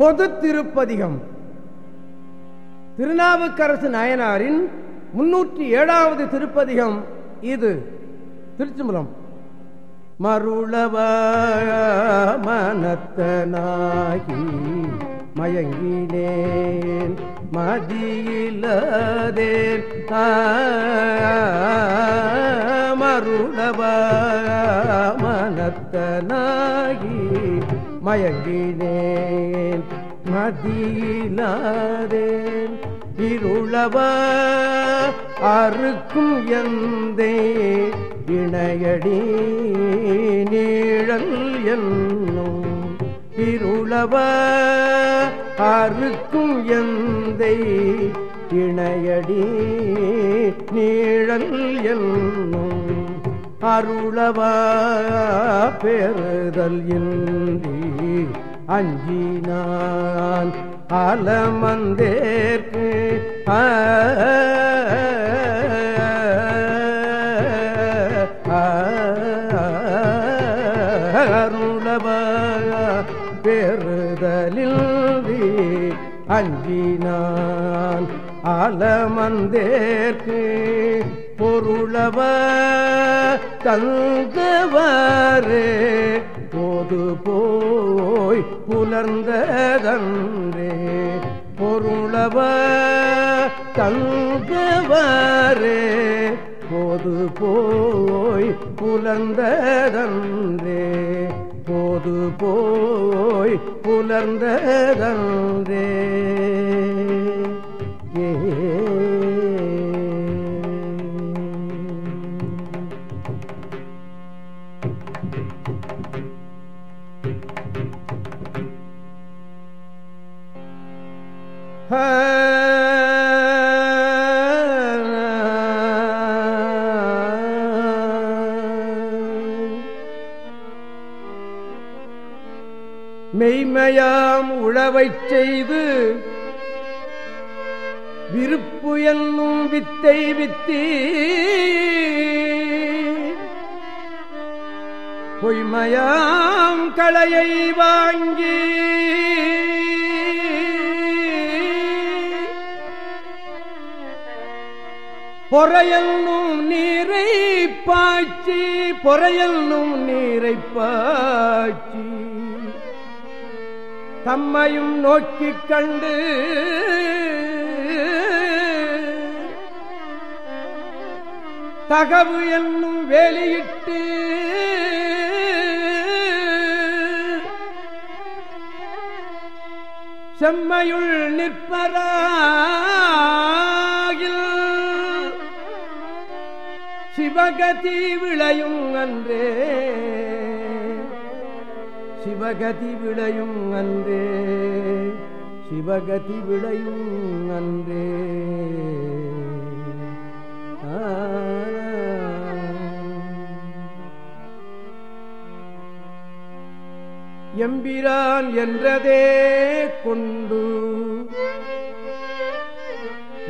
பொது திருப்பதிகம் திருநாவுக்கரசு நாயனாரின் முன்னூற்றி ஏழாவது திருப்பதிகம் இது. திருச்சிமலம் மருளவ மனத்தனாகி மயங்கினேன் மதியிலதே மருளவ மனத்தனாகி மயங்கினேன் மதியிலாதேன் இருளவ அறுக்கும் எந்தே இணையடி நீழல் என்னும் இருளவ அறுக்கும் எந்தை இணையடி நீழல் என்னும் அருளவா பெறுதல் இன்றி. அஞ்சினான் அலமந்தேற்கு. அருளவா பெறுதலில் அஞ்சினான் அலமந்தேற்கு. பொருளவ தந்தவரே போது போய் புலர்ந்ததன்றே பொருளவ தந்தவரே போது போய் புலர்ந்ததன்றே போது போய் புலர்ந்ததன்றே. மெய்மையாம் உழவைச் செய்து விருப்பு என்னும் வித்தை வித்தி பொய்மையாம் களையை வாங்கி பொறையல்னும் நீரை பாய்ச்சி பொறையல்னும் நீரை பாய்ச்சி. தம்மையும் நோக்கிக் கண்டு தகவு என்னும் வேலையிட்டு செம்மையுள் நிற்பராகில் சிவகதி விளையும் அன்றே. சிவகதி விளையும் அன்றே. சிவகதி விளையும் அன்றே. எம்பிரான் என்றதே கொண்டு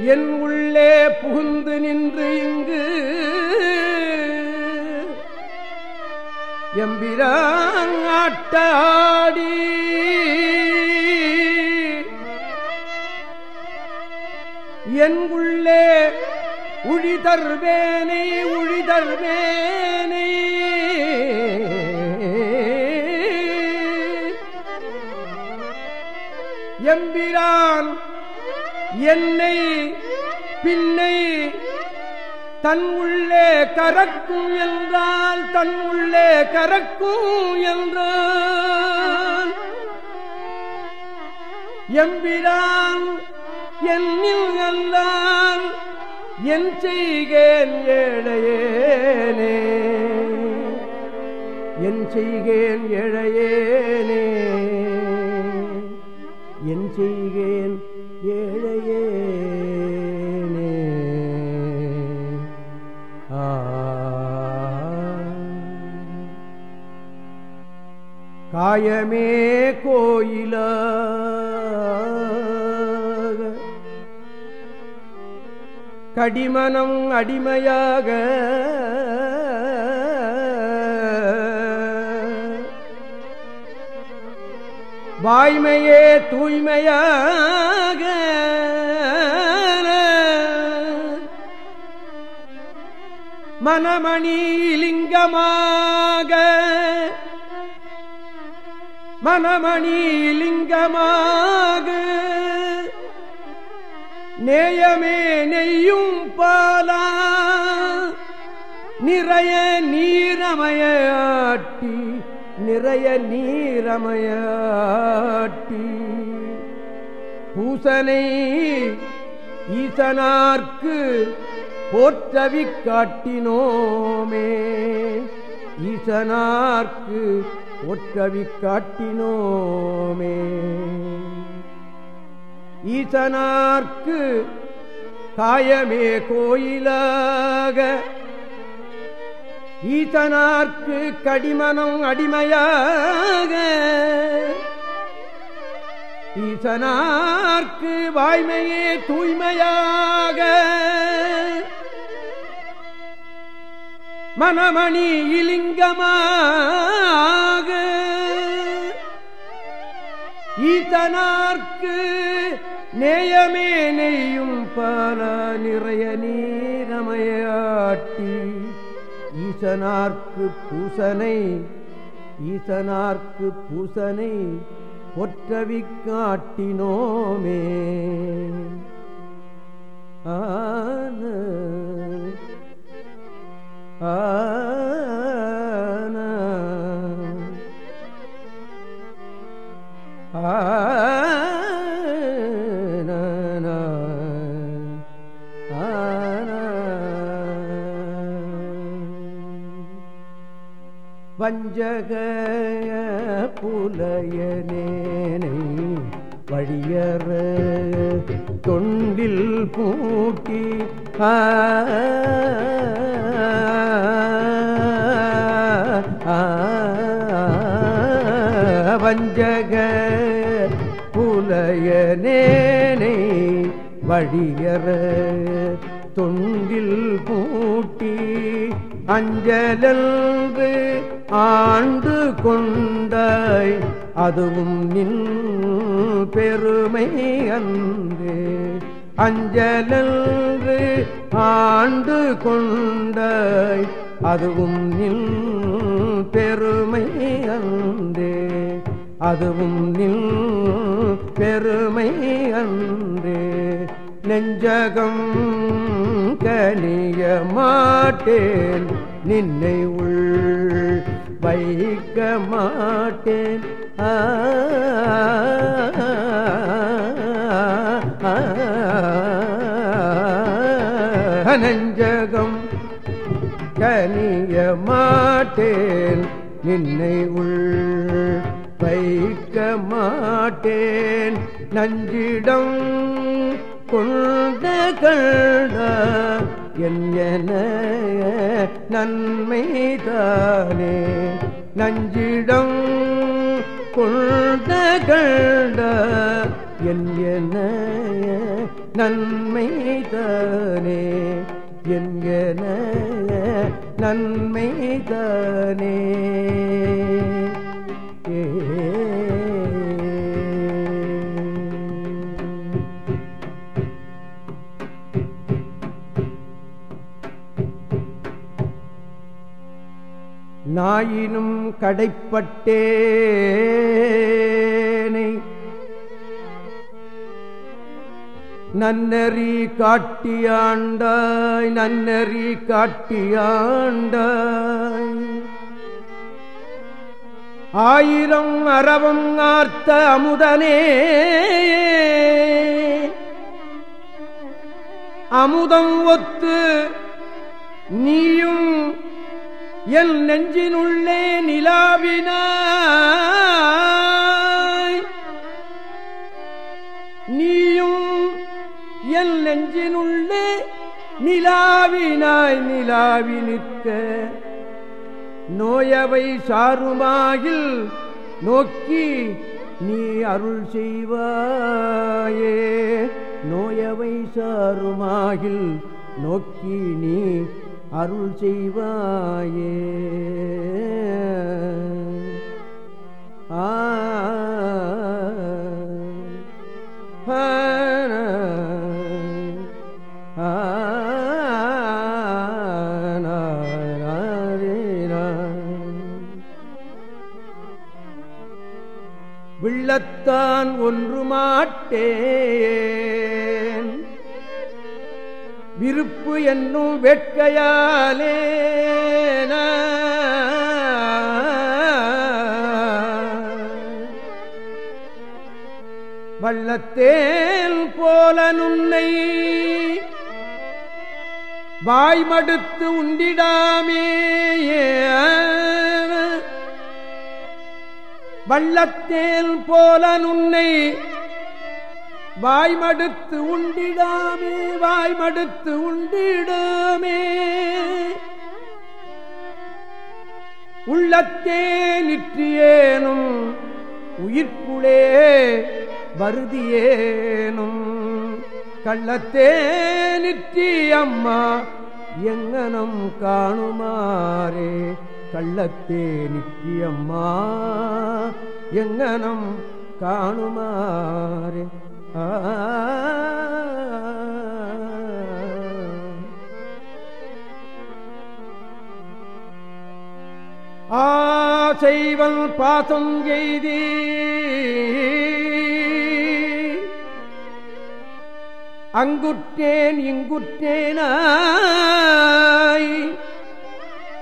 என் உள்ளே புகுந்து நின்று இங்கு எம்பிராட்டாடி என்குள்ளே உழிதர்வேனை உழிதர்வேனை. எம்பிரான் என்னை பின்னை தன் உள்ளே கறக்கும் என்றால் தன் உள்ளே கறக்கும் என்றான் எம்பிடான் என்னில் அல்லான் என் செய்கேன் ஏழையேனே. என் செய்கேன் ஏழையேனே. காயமே கோயில? கடிமனம் அடிமையாக வாய்மையே தூய்மையாக மனமணி லிங்கமாக மனமணி லிங்கமாக. நேயமே நெய்யும் பாலா. நிறைய நீரமயாட்டி நிறைய நீரமயாட்டி பூசனை ஈசனார்க்கு போற்றவி காட்டினோமே. ஈசனார்க்கு ஒற்றவி காட்டினோமே. ஈசனார்க்கு காயமே கோயிலாக ஈசனார்க்கு கடிமனம் அடிமையாக ஈசனார்க்கு வாய்மையே தூய்மையாக மனமணி இலிங்கமாக ஈத்தனார்க்கு நேயமே நெய்யும் பல நிறைய நீரமையாட்டி ஈசனார்க்கு பூசனை ஈசனார்க்கு பூசனை பொற்றவி காட்டினோமே. ஆன ஆன வஞ்சக புலையனேனை வழியற தொண்டில் பூட்டி அஞ்சலல்பு ஆண்டு கொண்டாய். அதுவும் நின் பெருமை அன்று. அஞ்சலல்பு ஆண்டு கொண்டாய். அதுவும் நின் பெருமை அன்றே. அதுவும் நின் பெருமை அன்று நெஞ்சகம் கனிய மாட்டேன் நின்னை உள் வைக்க மாட்டேன் ஆ நெஞ்சகம் கனிய மாட்டேன் நின்னை உள் வைக்க மாட்டேன். நஞ்சிடம் கொண்ட கண்ட என் நன்மைதானே. நஞ்சிடம் கொண்ட கண்ட என் நன்மைதானே. என்கன நன்மைதானே. ஆயினும் கடைப்பட்டேனை. நன்னறி காட்டியாண்டாய் நன்னறி காட்டியாண்டாய். ஆயிரம் அறவம் ஆர்த்த அமுதனே. அமுதம் ஒத்து நீயும் என் நெஞ்சினுள்ளே நிலாவினாய். நீயும் என் நெஞ்சினுள்ளே நிலாவினாய் நிலாவி நிற்க. நோயவை சாருமாகில் நோக்கி நீ அருள் செய்வாயே. நோயவை சாருமாகில் நோக்கி நீ அருள் செய்வாயே. ஆ. விள்ளத்தான் ஒன்று மாட்டேன் விருப்பு என்னும் வேட்கையாலே வள்ளத்தேல் போல நுன்னை வாய்மடுத்து உண்டிடாமே வள்ளத்தேல் போல நுன்னை வாய்மடுத்து உண்டிடாமே வாய்மடுத்து உண்டிடாமே. உள்ளத்தே நிற்றியேனும் உயிர்ப்புளே வருதியேனும். கள்ளத்தே நிற்றி அம்மா எங்கனம் காணுமாறே. கள்ளத்தே நித்தியம்மா எங்கனம் காணுமாறே. ஆசைவன் பாசம் எய்தி. அங்குற்றேன் இங்குற்றேனாய்.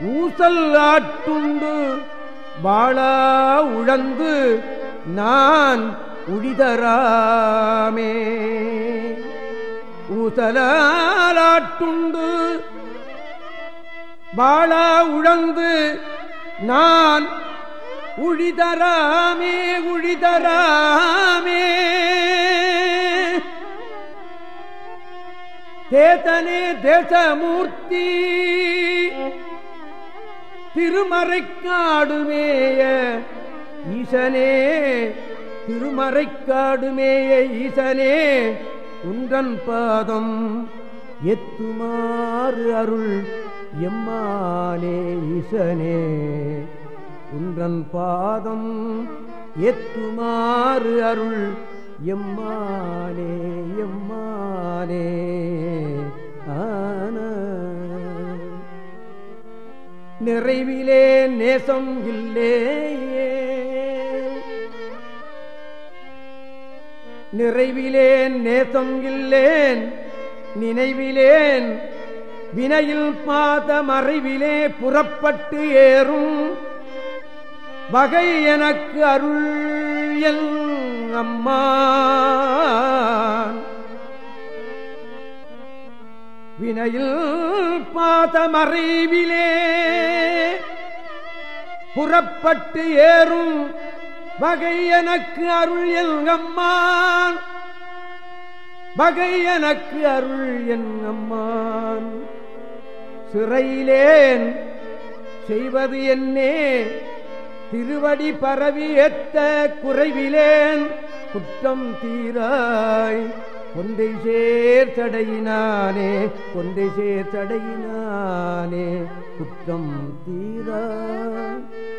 ஊசல் ஆட்டுண்டு வாழா உழந்து நான் உழிதராமே. ஊசலாட்டுண்டு வாழா உழந்து நான் உழிதராமே உழிதராமே. தேதனே தேசமூர்த்தி திருமறைக்காடுமேய ஈசனே. திருமறைக்காடுமேய ஈசனே உன்றன் பாதம் எத்துமாறு அருள் எம்மானே ஈசனே. குன்றன் பாதம் எத்துமாறு அருள் எம்மானே எம்மானே ஆன நிறைவிலே நேசம் இல்லேயே. நிறைவிலேன் நேசம் இல்லேன் நினைவிலேன் வினையில் பாத மறைவிலே புறப்பட்டு ஏறும். வகை எனக்கு அருள் அம்மா. வினையில் பாதமறைவிலே புறப்பட்டு ஏறும். வகை எனக்கு அருள் என்கம்மான் வகை எனக்கு அருள் என்கம்மான் சிறையிலேன் செய்வது என்னே. திருவடி பரவி எத்த குறைவிலேன் குற்றம் தீராய். கொந்தை சேர் தடையினானே கொந்தை சேர் தடையினானே குற்றம் தீராய்.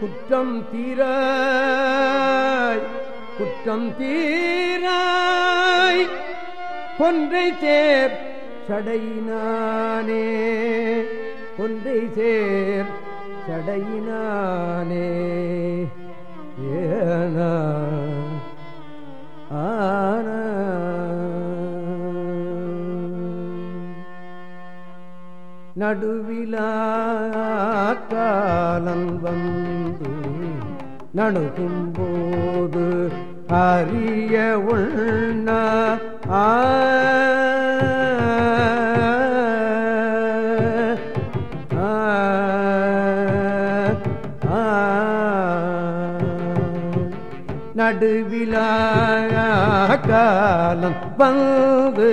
குற்றம் தீராய் குற்றம் தீராய் கொன்றை சேர் சடையினானே கொன்றை சேர் சடையினானே. ஏனா நடுவிலாக்காலன் வந்து நணுகும் அரிய உள்ள ஆ. நடுவிலாக்காலம் வந்து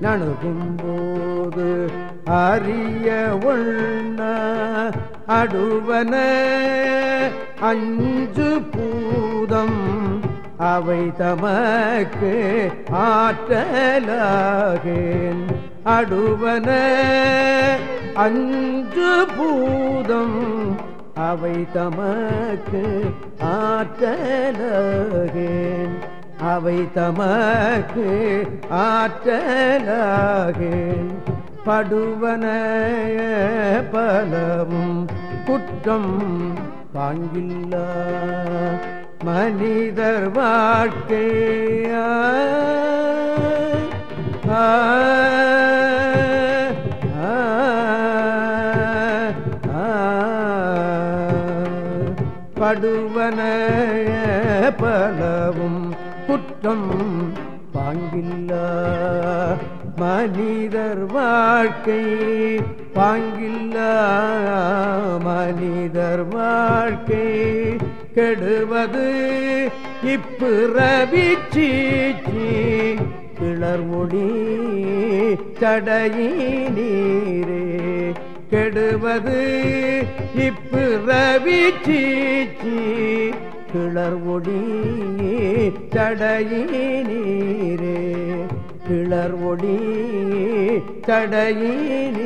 நணுகும்போது போது அறிய உள்ள அடுவன அஞ்சு பூதம் அவை தமக்கு ஆற்றலாகேன். அடுவன அஞ்சு பூதம் அவை தமக்கு ஆற்றலாகேன். அவை தமக்கு ஆற்றலாகேன். படுவன பலவும் குற்றம் காண்கில்ல மனிதர் வாழ்க்கையா படுவன பலவும் குற்றம் பாங்கில்ல மனிதர் வாழ்க்கை பாங்கில்ல மனிதர் வாழ்க்கை கெடுவது இப்பிறவி சீச்சி. கிளர் ஒளி தடையினீரே கெடுவது இப்பிறவி சீச்சி. கிளர் ஒளி தடையினீரே கிளர் ஒடி தடையீரே